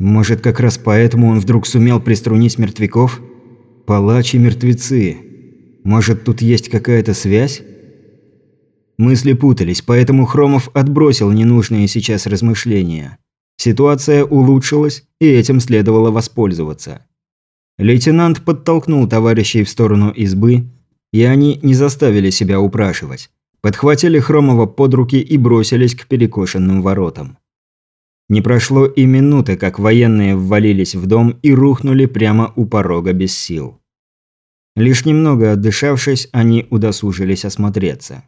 Может, как раз поэтому он вдруг сумел приструнить мертвяков? Палачи мертвецы. Может, тут есть какая-то связь? Мысли путались, поэтому Хромов отбросил ненужные сейчас размышления. Ситуация улучшилась, и этим следовало воспользоваться. Лейтенант подтолкнул товарищей в сторону избы, и они не заставили себя упрашивать. Подхватили Хромова под руки и бросились к перекошенным воротам. Не прошло и минуты, как военные ввалились в дом и рухнули прямо у порога без сил. Лишь немного отдышавшись, они удосужились осмотреться.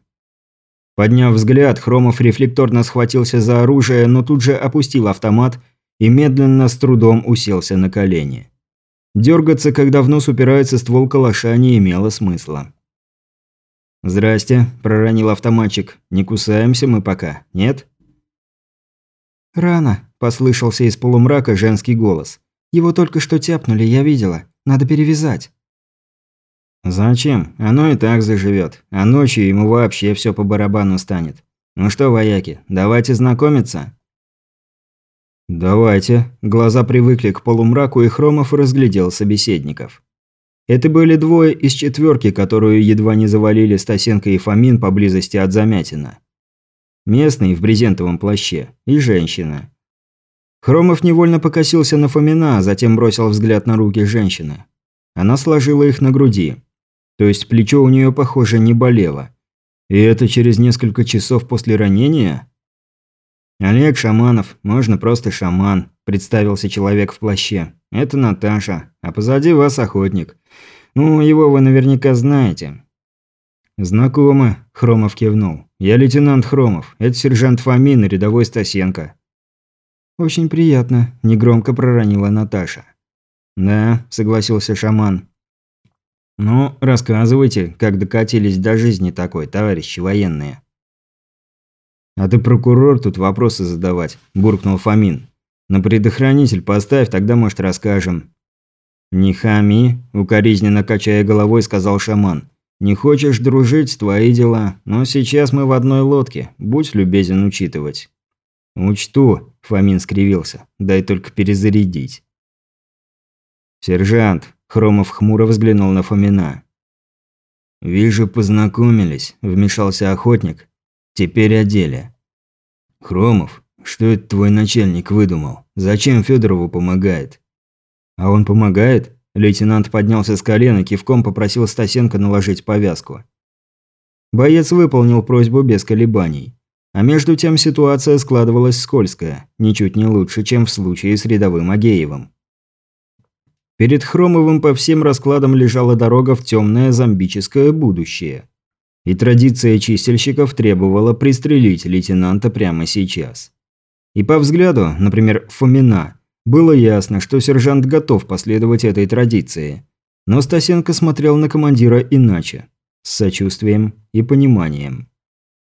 Подняв взгляд, Хромов рефлекторно схватился за оружие, но тут же опустил автомат и медленно с трудом уселся на колени. Дергаться, когда в нос упирается ствол калаша, не имело смысла. «Здрасте», – проронил автоматчик. «Не кусаемся мы пока, нет?» «Рано», – послышался из полумрака женский голос. «Его только что тяпнули, я видела. Надо перевязать». «Зачем? Оно и так заживет. А ночью ему вообще все по барабану станет. Ну что, вояки, давайте знакомиться?» «Давайте». Глаза привыкли к полумраку, и Хромов разглядел собеседников. Это были двое из четверки, которую едва не завалили Стасенко и Фомин поблизости от Замятина. Местный в брезентовом плаще и женщина. Хромов невольно покосился на Фомина, а затем бросил взгляд на руки женщины. Она сложила их на груди. То есть плечо у нее, похоже, не болело. И это через несколько часов после ранения? «Олег Шаманов, можно просто шаман», – представился человек в плаще. «Это Наташа, а позади вас охотник. Ну, его вы наверняка знаете». «Знакомо», – Хромов кивнул. «Я лейтенант Хромов. Это сержант Фомин и рядовой Стасенко». «Очень приятно», – негромко проронила Наташа. «Да», – согласился шаман. «Ну, рассказывайте, как докатились до жизни такой, товарищи военные». «А ты прокурор тут вопросы задавать», – буркнул Фомин. «На предохранитель поставь, тогда, может, расскажем». «Не хами», – укоризненно качая головой, сказал шаман. «Не хочешь дружить, твои дела, но сейчас мы в одной лодке, будь любезен учитывать». «Учту», – Фомин скривился, – «дай только перезарядить». «Сержант», Хромов хмуро взглянул на Фомина. «Вижу, познакомились», – вмешался охотник. «Теперь о деле». «Хромов, что это твой начальник выдумал? Зачем Федорову помогает?» «А он помогает?» Лейтенант поднялся с колена, кивком попросил Стасенко наложить повязку. Боец выполнил просьбу без колебаний. А между тем ситуация складывалась скользкая, ничуть не лучше, чем в случае с рядовым Агеевым. Перед Хромовым по всем раскладам лежала дорога в темное зомбическое будущее. И традиция чистильщиков требовала пристрелить лейтенанта прямо сейчас. И по взгляду, например, Фомина, было ясно, что сержант готов последовать этой традиции. Но Стасенко смотрел на командира иначе, с сочувствием и пониманием.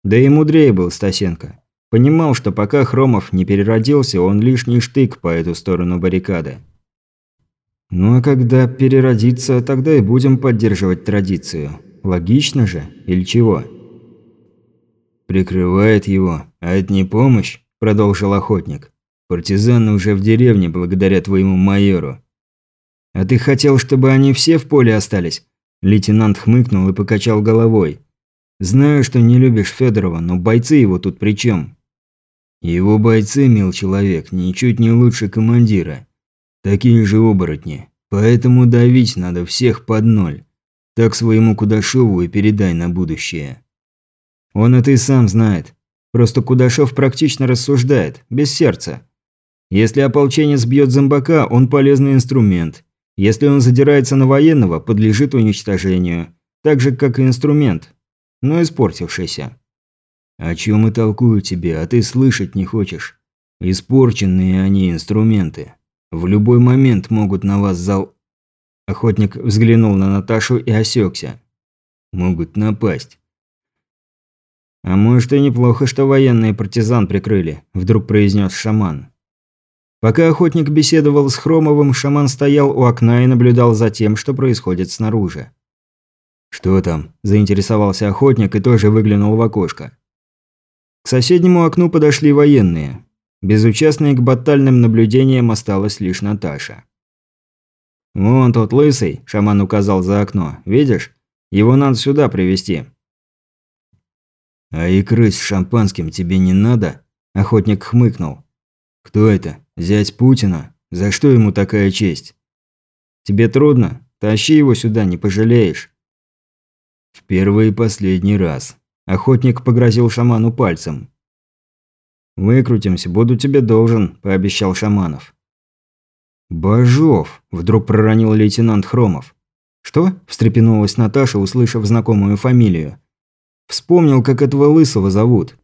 Да и мудрее был Стасенко. Понимал, что пока Хромов не переродился, он лишний штык по эту сторону баррикады. Ну а когда переродится, тогда и будем поддерживать традицию. Логично же, или чего? Прикрывает его, а это не помощь, продолжил охотник. Партизаны уже в деревне благодаря твоему майору. А ты хотел, чтобы они все в поле остались? Лейтенант хмыкнул и покачал головой. Знаю, что не любишь Федорова, но бойцы его тут при чем? Его бойцы, мил человек, ничуть не лучше командира. Такие же оборотни. Поэтому давить надо всех под ноль. Так своему Кудашову и передай на будущее. Он это и сам знает. Просто Кудашов практично рассуждает, без сердца. Если ополченец бьет зомбака, он полезный инструмент. Если он задирается на военного, подлежит уничтожению. Так же, как и инструмент. Но испортившийся. О чем и толкую тебе, а ты слышать не хочешь. Испорченные они инструменты. В любой момент могут на вас зал...» Охотник взглянул на Наташу и осекся. «Могут напасть». «А может и неплохо, что военные партизан прикрыли», – вдруг произнес шаман. Пока охотник беседовал с Хромовым, шаман стоял у окна и наблюдал за тем, что происходит снаружи. «Что там?» – заинтересовался охотник и тоже выглянул в окошко. К соседнему окну подошли военные. Безучастной к батальным наблюдениям осталась лишь Наташа. «Вон тот лысый», – шаман указал за окно. «Видишь? Его надо сюда привести. «А икры с шампанским тебе не надо?» – охотник хмыкнул. «Кто это? Зять Путина? За что ему такая честь?» «Тебе трудно? Тащи его сюда, не пожалеешь». В первый и последний раз. Охотник погрозил шаману пальцем. «Выкрутимся, буду тебе должен», – пообещал Шаманов. «Божов!» – вдруг проронил лейтенант Хромов. «Что?» – встрепенулась Наташа, услышав знакомую фамилию. «Вспомнил, как этого лысого зовут».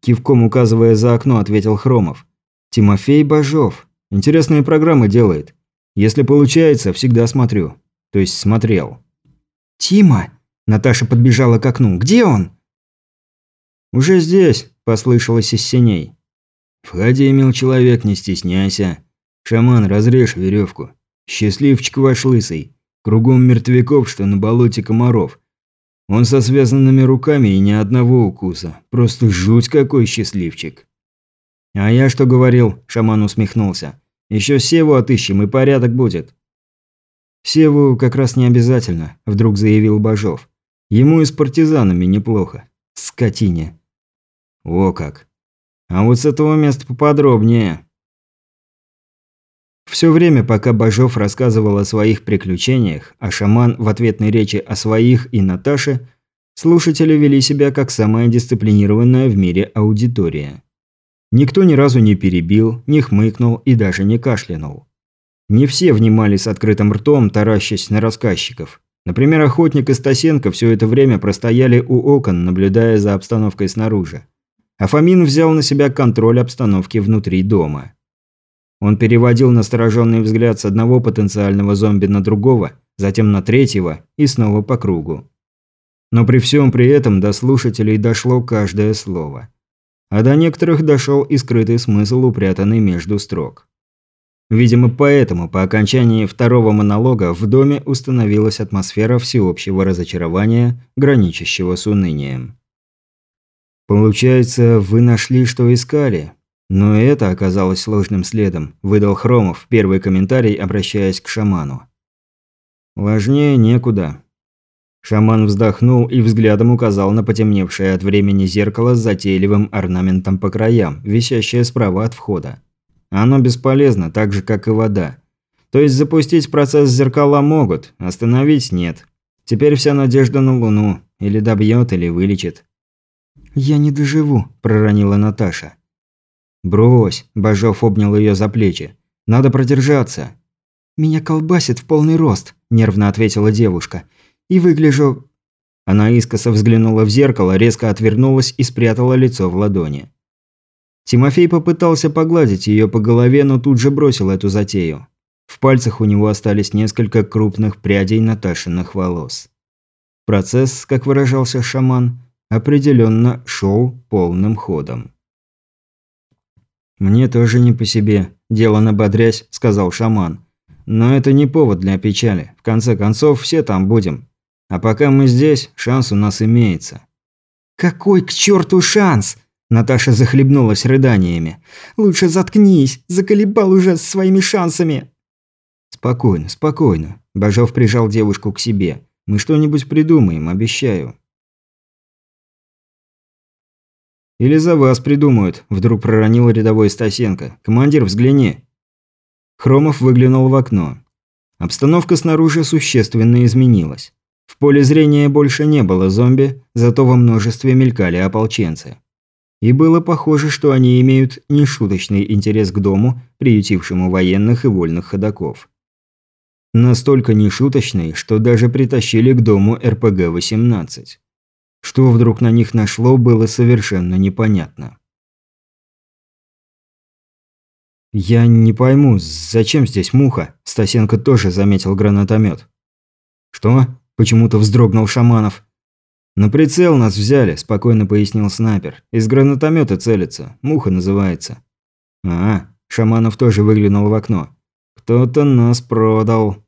Кивком указывая за окно, ответил Хромов. «Тимофей Божов. Интересные программы делает. Если получается, всегда смотрю. То есть смотрел». «Тима!» – Наташа подбежала к окну. «Где он?» «Уже здесь», – послышалось из синей. «Входи, мил человек, не стесняйся. Шаман, разрежь веревку. Счастливчик ваш лысый. Кругом мертвяков, что на болоте комаров. Он со связанными руками и ни одного укуса. Просто жуть какой счастливчик». «А я что говорил?» – шаман усмехнулся. «Еще Севу отыщем, и порядок будет». «Севу как раз не обязательно», – вдруг заявил Бажов. «Ему и с партизанами неплохо. Скотине». «О как! А вот с этого места поподробнее». Все время, пока Бажов рассказывал о своих приключениях, а шаман в ответной речи о своих и Наташе, слушатели вели себя как самая дисциплинированная в мире аудитория. Никто ни разу не перебил, не хмыкнул и даже не кашлянул. Не все внимали с открытым ртом, таращась на рассказчиков. Например, охотник и Стасенко все это время простояли у окон, наблюдая за обстановкой снаружи. А Фомин взял на себя контроль обстановки внутри дома. Он переводил настороженный взгляд с одного потенциального зомби на другого, затем на третьего и снова по кругу. Но при всем при этом до слушателей дошло каждое слово. А до некоторых дошел и скрытый смысл, упрятанный между строк. Видимо, поэтому по окончании второго монолога в доме установилась атмосфера всеобщего разочарования, граничащего с унынием. «Получается, вы нашли, что искали?» Но это оказалось сложным следом, выдал Хромов первый комментарий, обращаясь к шаману. Важнее некуда. Шаман вздохнул и взглядом указал на потемневшее от времени зеркало с затейливым орнаментом по краям, висящее справа от входа. Оно бесполезно, так же, как и вода. То есть запустить процесс зеркала могут, остановить нет. Теперь вся надежда на Луну. Или добьет, или вылечит. «Я не доживу», – проронила Наташа. «Брось», – Бажов обнял ее за плечи. «Надо продержаться». «Меня колбасит в полный рост», – нервно ответила девушка. «И выгляжу...» Она искоса взглянула в зеркало, резко отвернулась и спрятала лицо в ладони. Тимофей попытался погладить ее по голове, но тут же бросил эту затею. В пальцах у него остались несколько крупных прядей Наташиных волос. Процесс, как выражался шаман, определенно шел полным ходом. «Мне тоже не по себе», – делано бодрясь, – сказал шаман. «Но это не повод для печали. В конце концов, все там будем. А пока мы здесь, шанс у нас имеется». «Какой к черту шанс?» Наташа захлебнулась рыданиями. «Лучше заткнись, заколебал уже с своими шансами». «Спокойно, спокойно», – Бажов прижал девушку к себе. «Мы что-нибудь придумаем, обещаю». «Или за вас придумают», – вдруг проронил рядовой Стасенко. «Командир, взгляни». Хромов выглянул в окно. Обстановка снаружи существенно изменилась. В поле зрения больше не было зомби, зато во множестве мелькали ополченцы. И было похоже, что они имеют нешуточный интерес к дому, приютившему военных и вольных ходаков. Настолько нешуточный, что даже притащили к дому РПГ-18. Что вдруг на них нашло, было совершенно непонятно. «Я не пойму, зачем здесь муха?» Стасенко тоже заметил гранатомет. «Что?» – почему-то вздрогнул Шаманов. «На прицел нас взяли», – спокойно пояснил снайпер. «Из гранатомета целится. Муха называется». «А, Шаманов тоже выглянул в окно. Кто-то нас продал».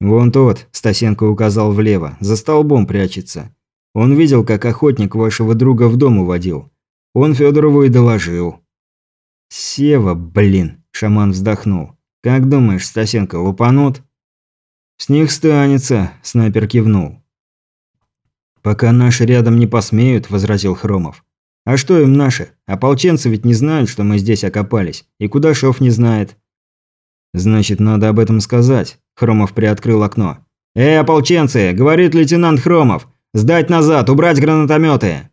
«Вон тот», – Стасенко указал влево, – «за столбом прячется. Он видел, как охотник вашего друга в дом уводил. Он Федорову и доложил. «Сева, блин!» – шаман вздохнул. «Как думаешь, Стасенко лупанут?» «С них станется», – снайпер кивнул. «Пока наши рядом не посмеют», – возразил Хромов. «А что им наши? Ополченцы ведь не знают, что мы здесь окопались. И Кудашов не знает». «Значит, надо об этом сказать», – Хромов приоткрыл окно. «Эй, ополченцы!» – говорит лейтенант Хромов. «Сдать назад, убрать гранатометы!»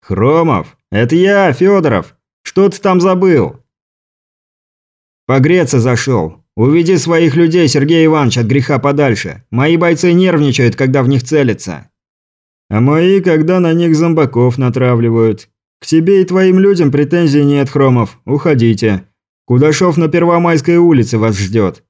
«Хромов, это я, Федоров. Что ты там забыл?» «Погреться зашел. Уведи своих людей, Сергей Иванович, от греха подальше. Мои бойцы нервничают, когда в них целятся». «А мои, когда на них зомбаков натравливают. К тебе и твоим людям претензий нет, Хромов. Уходите. Кудашов на Первомайской улице вас ждет.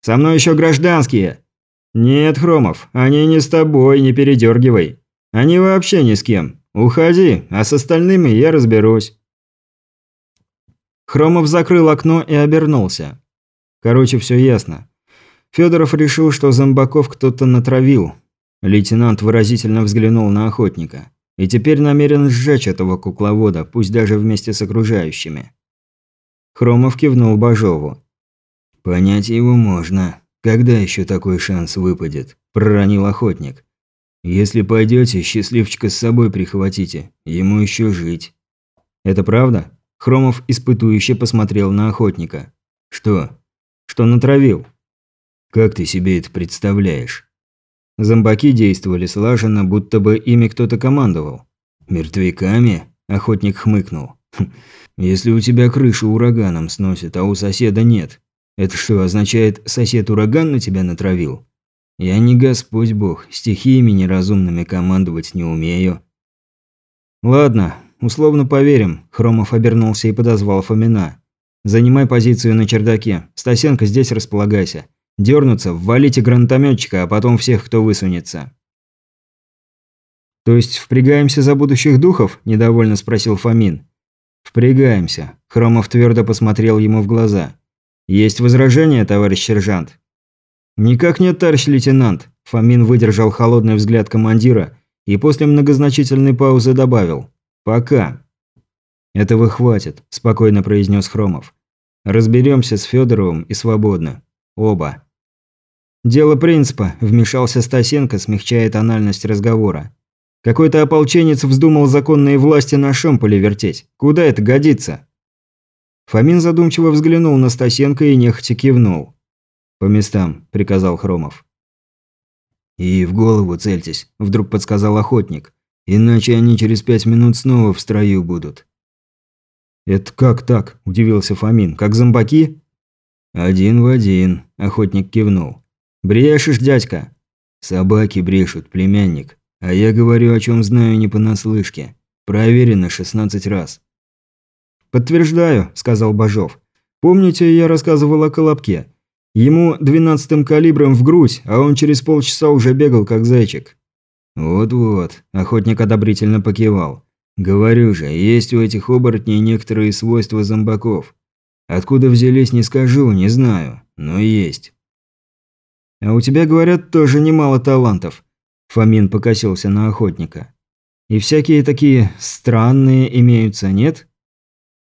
Со мной еще гражданские. Нет, Хромов, они не с тобой, не передергивай. Они вообще ни с кем. Уходи, а с остальными я разберусь. Хромов закрыл окно и обернулся. Короче, все ясно. Федоров решил, что зомбаков кто-то натравил. Лейтенант выразительно взглянул на охотника. И теперь намерен сжечь этого кукловода, пусть даже вместе с окружающими. Хромов кивнул Бажову. «Понять его можно. Когда еще такой шанс выпадет?» – проронил охотник. «Если пойдете, счастливчика с собой прихватите. Ему еще жить». «Это правда?» Хромов испытующе посмотрел на охотника. «Что?» «Что натравил?» «Как ты себе это представляешь?» Зомбаки действовали слаженно, будто бы ими кто-то командовал. «Мертвяками?» – охотник хмыкнул. «Хм, «Если у тебя крышу ураганом сносит, а у соседа нет, это что, означает, сосед ураган на тебя натравил? Я не Господь Бог, стихиями неразумными командовать не умею». «Ладно, условно поверим», – Хромов обернулся и подозвал Фомина. «Занимай позицию на чердаке. Стасенко, здесь располагайся. Дернуться, ввалите гранатометчика, а потом всех, кто высунется». «То есть впрягаемся за будущих духов?» – недовольно спросил Фомин. «Впрягаемся», – Хромов твердо посмотрел ему в глаза. «Есть возражения, товарищ сержант?» «Никак нет, товарищ лейтенант», – Фомин выдержал холодный взгляд командира и после многозначительной паузы добавил. «Пока». «Этого хватит», – спокойно произнес Хромов. «Разберемся с Федоровым и свободно. Оба». «Дело принципа», – вмешался Стасенко, смягчая тональность разговора. «Какой-то ополченец вздумал законные власти на шомполе вертеть. Куда это годится?» Фомин задумчиво взглянул на Стасенко и нехотя кивнул. «По местам», – приказал Хромов. «И в голову цельтесь», – вдруг подсказал охотник. «Иначе они через пять минут снова в строю будут». «Это как так?» – удивился Фомин. «Как зомбаки?» «Один в один», – охотник кивнул. «Брешешь, дядька?» «Собаки брешут, племянник. А я говорю, о чем знаю не понаслышке. Проверено 16 раз». «Подтверждаю», – сказал Бажов. «Помните, я рассказывал о Колобке? Ему двенадцатым калибром в грудь, а он через полчаса уже бегал, как зайчик». «Вот-вот», – охотник одобрительно покивал. «Говорю же, есть у этих оборотней некоторые свойства зомбаков. Откуда взялись, не скажу, не знаю, но есть. А у тебя, говорят, тоже немало талантов. Фомин покосился на охотника. И всякие такие странные имеются, нет?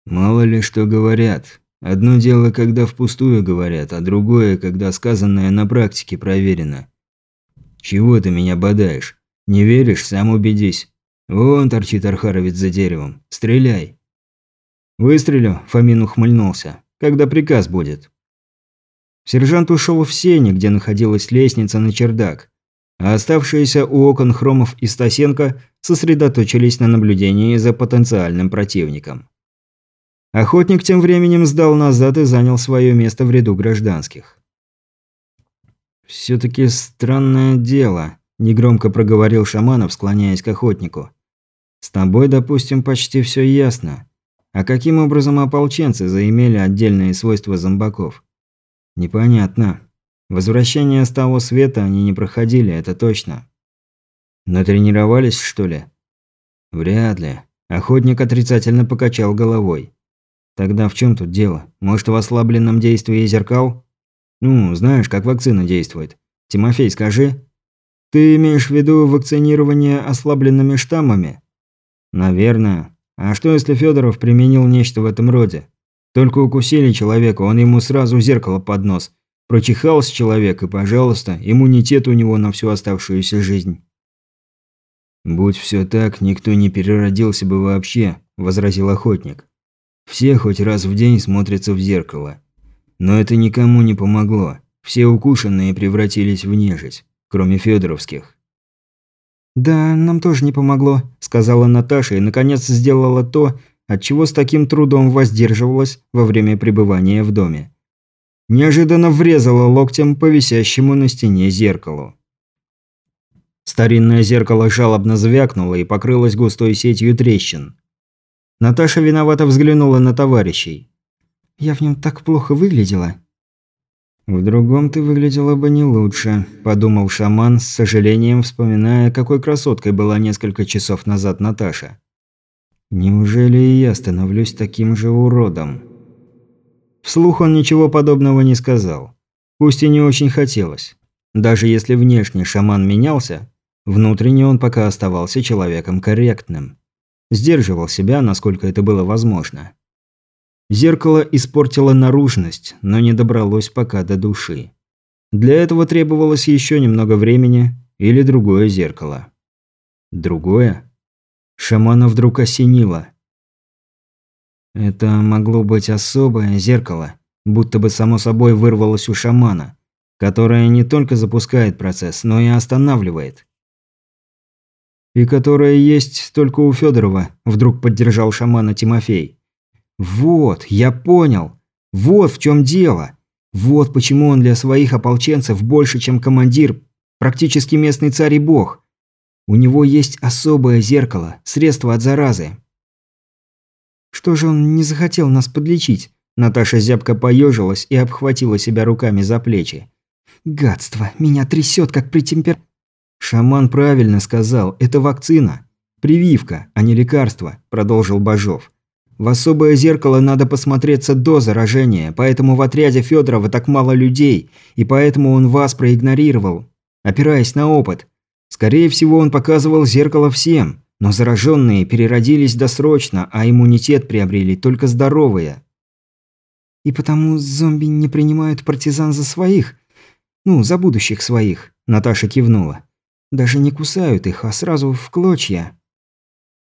Мало ли что говорят. Одно дело, когда впустую говорят, а другое, когда сказанное на практике проверено. Чего ты меня бодаешь? Не веришь, сам убедись. Вон торчит Архаровец за деревом. Стреляй. «Выстрелю», – Фомин ухмыльнулся. «Когда приказ будет?» Сержант ушел в сене, где находилась лестница на чердак, а оставшиеся у окон Хромов и Стасенко сосредоточились на наблюдении за потенциальным противником. Охотник тем временем сдал назад и занял свое место в ряду гражданских. «Все-таки странное дело», – негромко проговорил Шаманов, склоняясь к охотнику. «С тобой, допустим, почти все ясно. А каким образом ополченцы заимели отдельные свойства зомбаков? Непонятно. Возвращение с того света они не проходили, это точно. Но тренировались, что ли? Вряд ли. Охотник отрицательно покачал головой. Тогда в чем тут дело? Может, в ослабленном действии зеркал? Ну, знаешь, как вакцина действует. Тимофей, скажи. Ты имеешь в виду вакцинирование ослабленными штаммами? Наверное. А что если Федоров применил нечто в этом роде? Только укусили человека, он ему сразу зеркало под нос. Прочихался человек, и, пожалуйста, иммунитет у него на всю оставшуюся жизнь. «Будь все так, никто не переродился бы вообще», – возразил охотник. «Все хоть раз в день смотрятся в зеркало. Но это никому не помогло. Все укушенные превратились в нежить, кроме Федоровских. «Да, нам тоже не помогло», – сказала Наташа и, наконец, сделала то, от чего с таким трудом воздерживалась во время пребывания в доме. Неожиданно врезала локтем по висящему на стене зеркалу. Старинное зеркало жалобно звякнуло и покрылось густой сетью трещин. Наташа виновато взглянула на товарищей. «Я в нем так плохо выглядела». «В другом ты выглядела бы не лучше», – подумал шаман, с сожалением вспоминая, какой красоткой была несколько часов назад Наташа. «Неужели и я становлюсь таким же уродом?» Вслух он ничего подобного не сказал. Пусть и не очень хотелось. Даже если внешне шаман менялся, внутренне он пока оставался человеком корректным. Сдерживал себя, насколько это было возможно. Зеркало испортило наружность, но не добралось пока до души. Для этого требовалось еще немного времени или другое зеркало. Другое? Шамана вдруг осенило. Это могло быть особое зеркало, будто бы само собой вырвалось у шамана, которое не только запускает процесс, но и останавливает. И которое есть только у Федорова, вдруг поддержал шамана Тимофей. Вот, я понял. Вот в чем дело. Вот почему он для своих ополченцев больше, чем командир, практически местный царь и бог. У него есть особое зеркало, средство от заразы. Что же он не захотел нас подлечить? Наташа зябко поежилась и обхватила себя руками за плечи. Гадство, меня трясет, как при темпер... Шаман правильно сказал, это вакцина. Прививка, а не лекарство, продолжил Бажов. В особое зеркало надо посмотреться до заражения, поэтому в отряде Федорова так мало людей, и поэтому он вас проигнорировал, опираясь на опыт. Скорее всего, он показывал зеркало всем, но зараженные переродились досрочно, а иммунитет приобрели только здоровые. И потому зомби не принимают партизан за своих? Ну, за будущих своих, Наташа кивнула. Даже не кусают их, а сразу в клочья.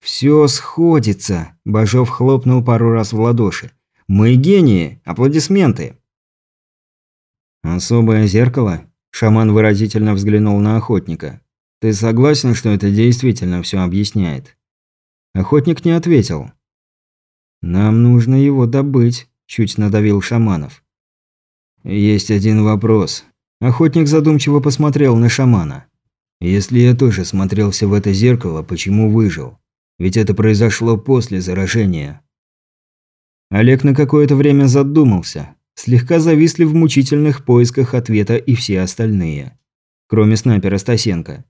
«Все сходится», – Бажов хлопнул пару раз в ладоши. «Мы гении! Аплодисменты!» «Особое зеркало?» – шаман выразительно взглянул на охотника. «Ты согласен, что это действительно все объясняет?» Охотник не ответил. «Нам нужно его добыть», – чуть надавил Шаманов. «Есть один вопрос». Охотник задумчиво посмотрел на шамана. «Если я тоже смотрелся в это зеркало, почему выжил? Ведь это произошло после заражения. Олег на какое-то время задумался, слегка зависли в мучительных поисках ответа и все остальные. Кроме снайпера Стасенко.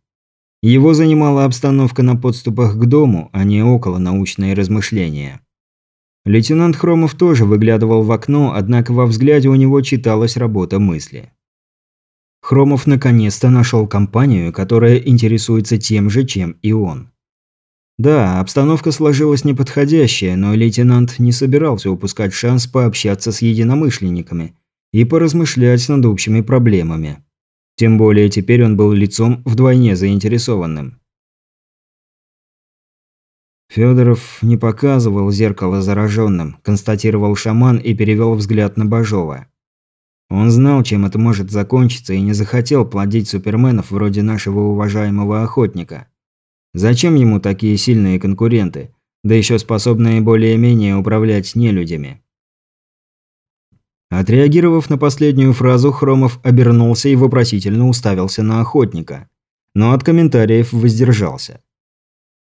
Его занимала обстановка на подступах к дому, а не около научные размышления. Лейтенант Хромов тоже выглядывал в окно, однако во взгляде у него читалась работа мысли. Хромов наконец-то нашел компанию, которая интересуется тем же, чем и он. Да, обстановка сложилась неподходящая, но лейтенант не собирался упускать шанс пообщаться с единомышленниками и поразмышлять над общими проблемами. Тем более теперь он был лицом вдвойне заинтересованным. Федоров не показывал зеркало зараженным, констатировал шаман и перевел взгляд на Бажова. Он знал, чем это может закончиться, и не захотел плодить суперменов вроде нашего уважаемого охотника. Зачем ему такие сильные конкуренты, да еще способные более-менее управлять нелюдями? Отреагировав на последнюю фразу, Хромов обернулся и вопросительно уставился на охотника, но от комментариев воздержался.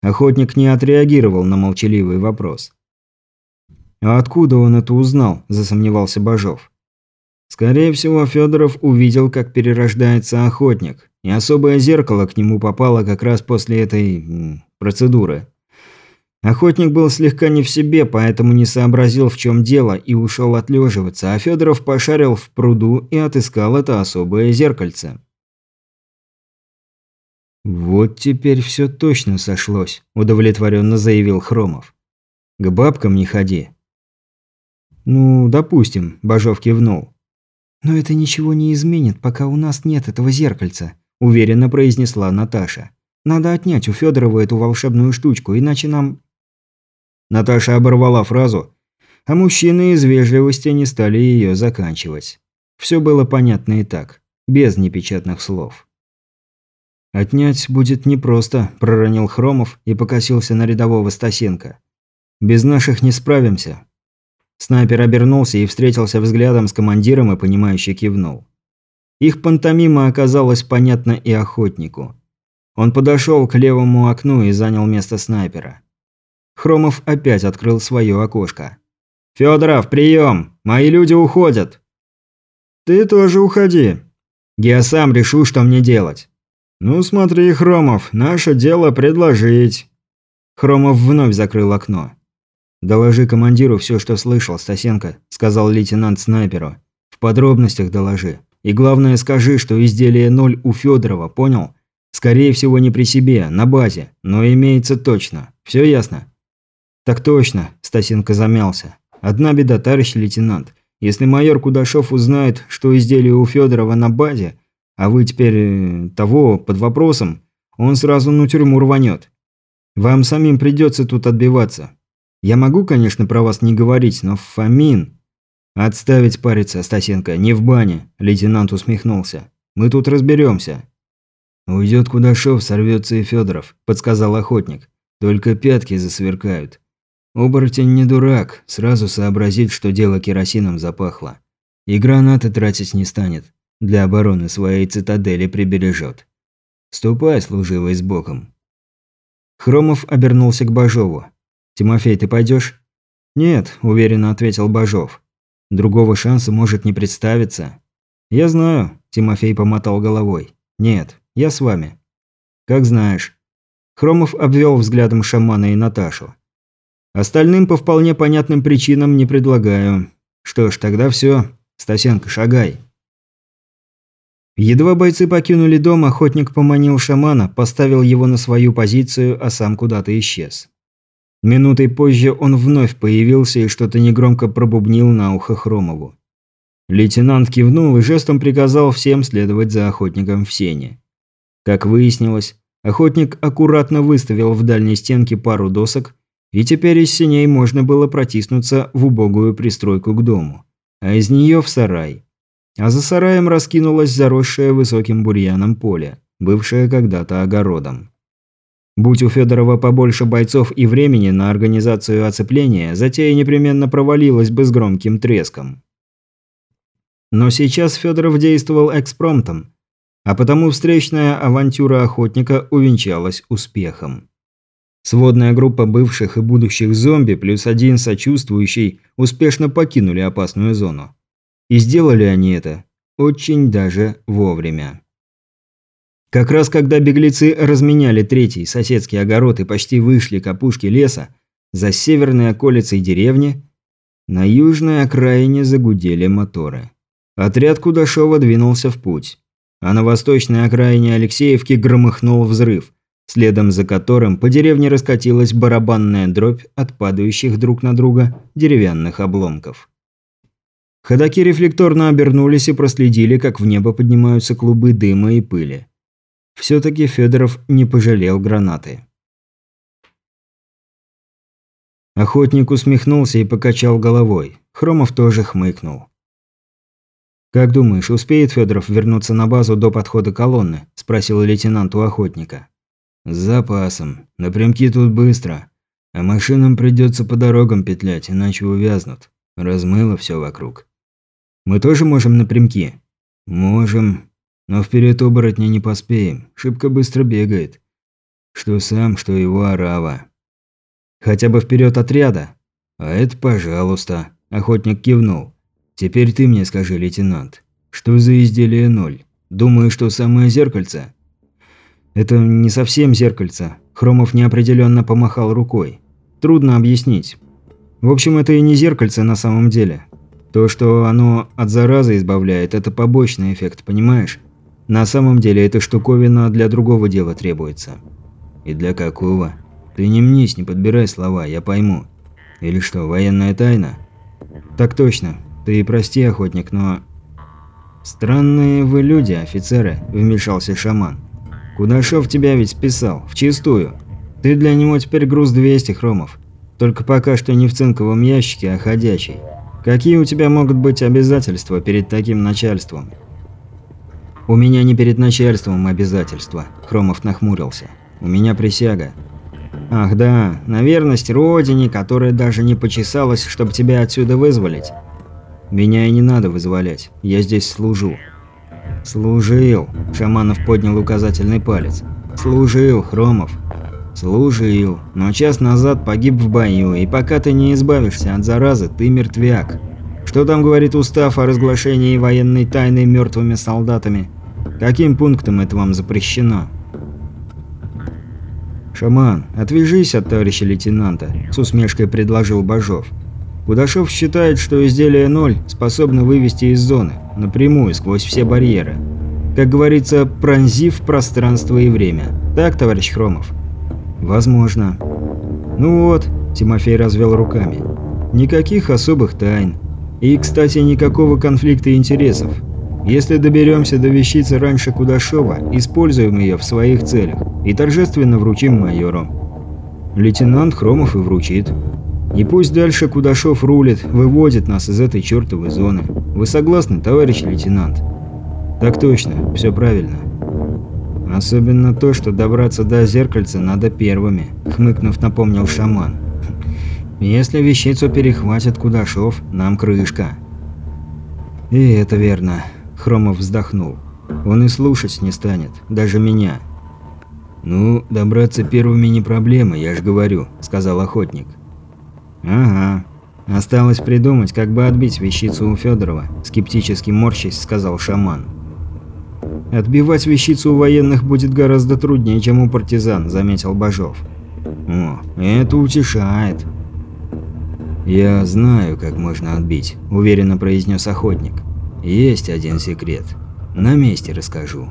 Охотник не отреагировал на молчаливый вопрос. «А откуда он это узнал?» – засомневался Бажов. Скорее всего, Федоров увидел, как перерождается охотник, и особое зеркало к нему попало как раз после этой... процедуры. Охотник был слегка не в себе, поэтому не сообразил, в чем дело, и ушел отлеживаться, а Федоров пошарил в пруду и отыскал это особое зеркальце. «Вот теперь все точно сошлось», – удовлетворенно заявил Хромов. К бабкам не ходи. Ну, допустим, Бажов кивнул. Но это ничего не изменит, пока у нас нет этого зеркальца, уверенно произнесла Наташа. Надо отнять у Федорова эту волшебную штучку, иначе нам... Наташа оборвала фразу, а мужчины из вежливости не стали ее заканчивать. Все было понятно и так, без непечатных слов. «Отнять будет непросто», – проронил Хромов и покосился на рядового Стасенко. «Без наших не справимся». Снайпер обернулся и встретился взглядом с командиром и понимающе кивнул. Их пантомима оказалась понятна и охотнику. Он подошел к левому окну и занял место снайпера. Хромов опять открыл свое окошко. «Фёдоров, прием! Мои люди уходят!» «Ты тоже уходи. Я сам решу, что мне делать». «Ну смотри, Хромов, наше дело предложить». Хромов вновь закрыл окно. «Доложи командиру все, что слышал, Стасенко», – сказал лейтенант снайперу. «В подробностях доложи. И главное, скажи, что изделие ноль у Федорова, понял? Скорее всего, не при себе, на базе, но имеется точно. Все ясно?» «Так точно», – Стасенко замялся. «Одна беда, товарищ лейтенант. Если майор Кудашов узнает, что изделие у Федорова на базе, а вы теперь э, того под вопросом, он сразу на тюрьму рванет. Вам самим придется тут отбиваться. Я могу, конечно, про вас не говорить, но Фомин... Отставить париться, Стасенко, не в бане, лейтенант усмехнулся. Мы тут разберемся. Уйдет Кудашов, сорвется и Федоров, подсказал охотник. Только пятки засверкают. Оборотень не дурак, сразу сообразит, что дело керосином запахло. И гранаты тратить не станет для обороны своей цитадели прибережет. Ступай, служивый, с боком. Хромов обернулся к Бажову. «Тимофей, ты пойдешь? «Нет», – уверенно ответил Бажов. «Другого шанса может не представиться». «Я знаю», – Тимофей помотал головой. «Нет, я с вами». «Как знаешь». Хромов обвел взглядом шамана и Наташу. «Остальным по вполне понятным причинам не предлагаю. Что ж, тогда все. Стасенко, шагай». Едва бойцы покинули дом, охотник поманил шамана, поставил его на свою позицию, а сам куда-то исчез. Минутой позже он вновь появился и что-то негромко пробубнил на ухо Хромову. Лейтенант кивнул и жестом приказал всем следовать за охотником в сене. Как выяснилось, охотник аккуратно выставил в дальней стенке пару досок, и теперь из сеней можно было протиснуться в убогую пристройку к дому, а из нее в сарай а за сараем раскинулось заросшее высоким бурьяном поле, бывшее когда-то огородом. Будь у Федорова побольше бойцов и времени на организацию оцепления, затея непременно провалилась бы с громким треском. Но сейчас Федоров действовал экспромтом, а потому встречная авантюра охотника увенчалась успехом. Сводная группа бывших и будущих зомби плюс один сочувствующий успешно покинули опасную зону. И сделали они это очень даже вовремя. Как раз когда беглецы разменяли третий соседский огород и почти вышли к опушке леса, за северной околицей деревни, на южной окраине загудели моторы. Отряд Кудашова двинулся в путь, а на восточной окраине Алексеевки громыхнул взрыв, следом за которым по деревне раскатилась барабанная дробь от падающих друг на друга деревянных обломков. Ходаки рефлекторно обернулись и проследили, как в небо поднимаются клубы дыма и пыли. Все-таки Федоров не пожалел гранаты. Охотник усмехнулся и покачал головой. Хромов тоже хмыкнул. «Как думаешь, успеет Федоров вернуться на базу до подхода колонны?» – спросил лейтенант у охотника. «С запасом. Напрямки тут быстро. А машинам придется по дорогам петлять, иначе увязнут. Размыло все вокруг». Мы тоже можем напрямки?» «Можем. Но вперед оборотня не поспеем. Шибко быстро бегает. Что сам, что его орава». «Хотя бы вперед отряда?» «А это пожалуйста», – охотник кивнул. «Теперь ты мне скажи, лейтенант, что за изделие ноль? Думаю, что самое зеркальце?» «Это не совсем зеркальце», – Хромов неопределенно помахал рукой. «Трудно объяснить. В общем, это и не зеркальце на самом деле. То, что оно от заразы избавляет, это побочный эффект, понимаешь? На самом деле эта штуковина для другого дела требуется. И для какого? Ты не мнись, не подбирай слова, я пойму. Или что, военная тайна? Так точно. Ты прости, охотник, но... Странные вы люди, офицеры, вмешался шаман. Кудашов тебя ведь списал, вчистую. Ты для него теперь груз 200 хромов. Только пока что не в цинковом ящике, а ходячий. Какие у тебя могут быть обязательства перед таким начальством? У меня не перед начальством обязательства, Хромов нахмурился. У меня присяга. Ах да, на верность родине, которая даже не почесалась, чтобы тебя отсюда вызволить. Меня и не надо вызволять, я здесь служу. Служил, Шаманов поднял указательный палец. Служил, Хромов. Служил, но час назад погиб в бою, и пока ты не избавишься от заразы, ты мертвяк. Что там говорит устав о разглашении военной тайны мертвыми солдатами? Каким пунктом это вам запрещено? «Шаман, отвяжись от товарища лейтенанта», – с усмешкой предложил Бажов. Кудашов считает, что изделие ноль способно вывести из зоны, напрямую, сквозь все барьеры. Как говорится, пронзив пространство и время. Так, товарищ Хромов? Возможно. Ну вот, Тимофей развел руками. Никаких особых тайн. И, кстати, никакого конфликта интересов. Если доберемся до вещицы раньше Кудашова, используем ее в своих целях и торжественно вручим майору. Лейтенант Хромов и вручит. И пусть дальше Кудашов рулит, выводит нас из этой чертовой зоны. Вы согласны, товарищ лейтенант? Так точно, все правильно. Особенно то, что добраться до зеркальца надо первыми, хмыкнув, напомнил шаман. Если вещицу перехватит Кудашов, нам крышка. И это верно. Хромов вздохнул. Он и слушать не станет, даже меня. «Ну, добраться первыми не проблема, я ж говорю», – сказал охотник. «Ага. Осталось придумать, как бы отбить вещицу у Федорова», – скептически морщись сказал шаман. «Отбивать вещицу у военных будет гораздо труднее, чем у партизан», – заметил Бажов. «О, это утешает». «Я знаю, как можно отбить», – уверенно произнес охотник. Есть один секрет. На месте расскажу.